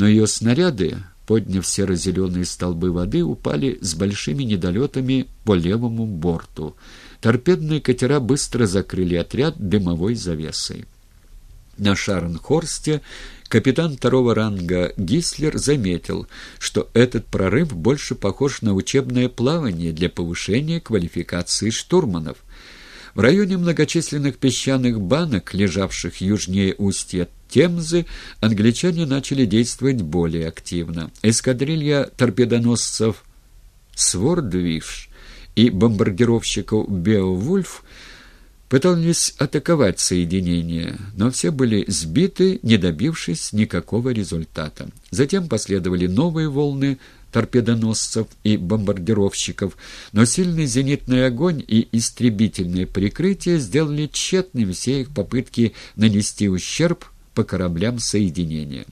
но ее снаряды, подняв серо-зеленые столбы воды, упали с большими недолетами по левому борту. Торпедные катера быстро закрыли отряд дымовой завесой. На Шарнхорсте капитан второго ранга Гислер заметил, что этот прорыв больше похож на учебное плавание для повышения квалификации штурманов. В районе многочисленных песчаных банок, лежавших южнее устья Темзы, англичане начали действовать более активно. Эскадрилья торпедоносцев «Свордвиш» и бомбардировщиков «Беовульф» пытались атаковать соединение, но все были сбиты, не добившись никакого результата. Затем последовали новые волны торпедоносцев и бомбардировщиков, но сильный зенитный огонь и истребительное прикрытие сделали тщетными все их попытки нанести ущерб по кораблям соединения.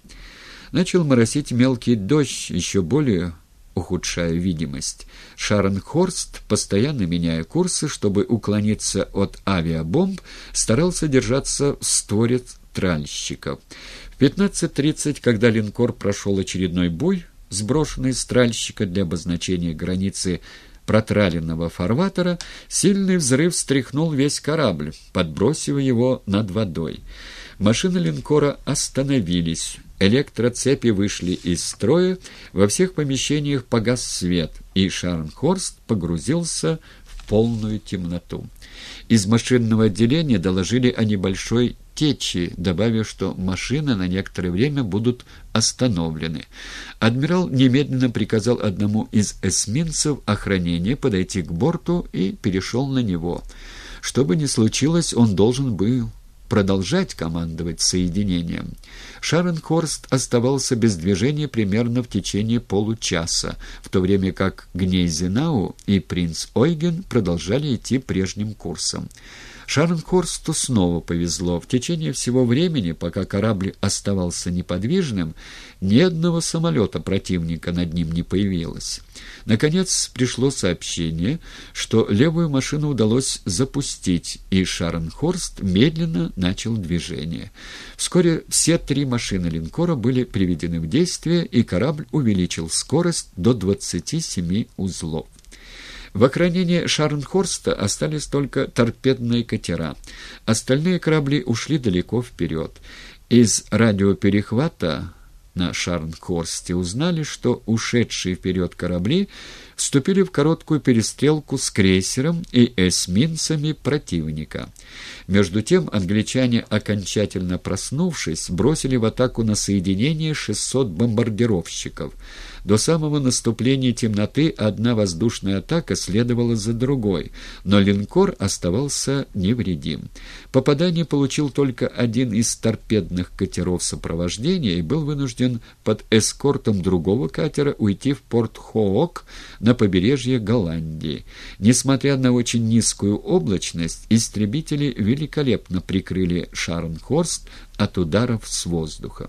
Начал моросить мелкий дождь, еще более ухудшая видимость. Шарнхорст, постоянно меняя курсы, чтобы уклониться от авиабомб, старался держаться в створе тральщиков. В 15.30, когда линкор прошел очередной бой, сброшенный с тральщика для обозначения границы протраленного фарватера, сильный взрыв встряхнул весь корабль, подбросив его над водой. Машины линкора остановились, электроцепи вышли из строя, во всех помещениях погас свет, и Шарнхорст погрузился полную темноту. Из машинного отделения доложили о небольшой течи, добавив, что машины на некоторое время будут остановлены. Адмирал немедленно приказал одному из эсминцев охранения подойти к борту и перешел на него. Что бы ни случилось, он должен был продолжать командовать соединением. Шаренхорст оставался без движения примерно в течение получаса, в то время как Гнейзенау и принц Ойген продолжали идти прежним курсом. Шаренхорсту снова повезло. В течение всего времени, пока корабль оставался неподвижным, ни одного самолета противника над ним не появилось. Наконец пришло сообщение, что левую машину удалось запустить, и Шаренхорст медленно начал движение. Вскоре все три машины линкора были приведены в действие, и корабль увеличил скорость до 27 узлов. В охранении Шарнхорста остались только торпедные катера. Остальные корабли ушли далеко вперед. Из радиоперехвата на Шарнхорсте узнали, что ушедшие вперед корабли вступили в короткую перестрелку с крейсером и эсминцами противника. Между тем англичане, окончательно проснувшись, бросили в атаку на соединение 600 бомбардировщиков. До самого наступления темноты одна воздушная атака следовала за другой, но линкор оставался невредим. Попадание получил только один из торпедных катеров сопровождения и был вынужден под эскортом другого катера уйти в порт Хоок на побережье Голландии. Несмотря на очень низкую облачность, истребители великолепно прикрыли Шарнхорст от ударов с воздуха.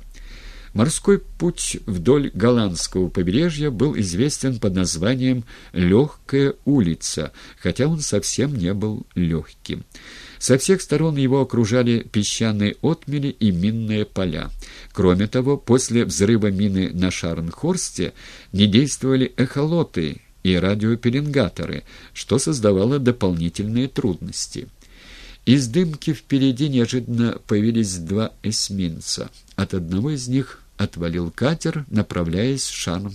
Морской путь вдоль голландского побережья был известен под названием «Легкая улица», хотя он совсем не был легким. Со всех сторон его окружали песчаные отмели и минные поля. Кроме того, после взрыва мины на Шарнхорсте не действовали эхолоты и радиопеленгаторы, что создавало дополнительные трудности. Из дымки впереди неожиданно появились два эсминца. От одного из них отвалил катер, направляясь в Шарм